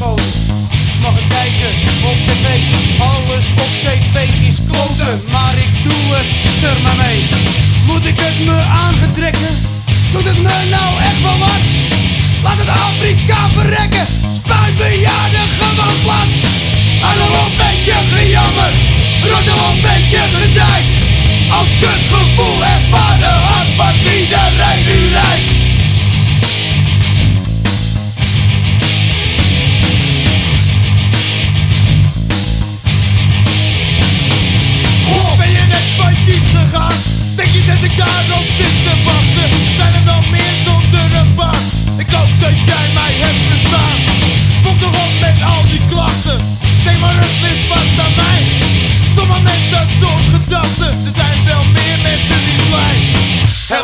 Mag ik kijken op tv, alles op tv is kloten, maar ik doe het er maar mee. Moet ik het me aangetrekken? Doet het me nou echt wel wat? Laat het Afrika verrekken, spuit bejaarden gewoon plat. Adel op met je gejammer, roddel op met je gezeik, als kutgevoel.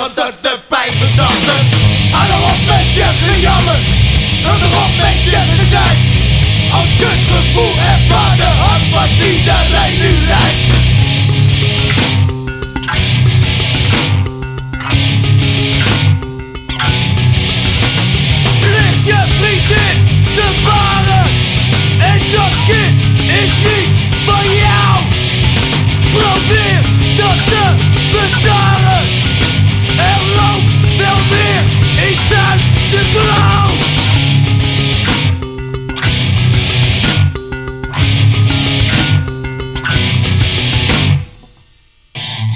totdat de pijn verzachten. Hou op met je gejammer, hou erop met je gezeik. Als kutgevoel ervaar de hand wat iedereen nu lijkt. Ligt je vriendin te baren en dat kind is niet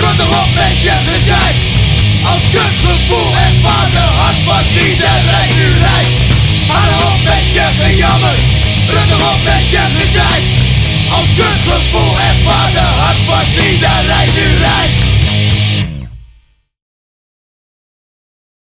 Rot op met je gezeik Als kutgevoel en vader hart van iedereen nu rijk Haal met je gejammer Rot op met je gezeik Als kutgevoel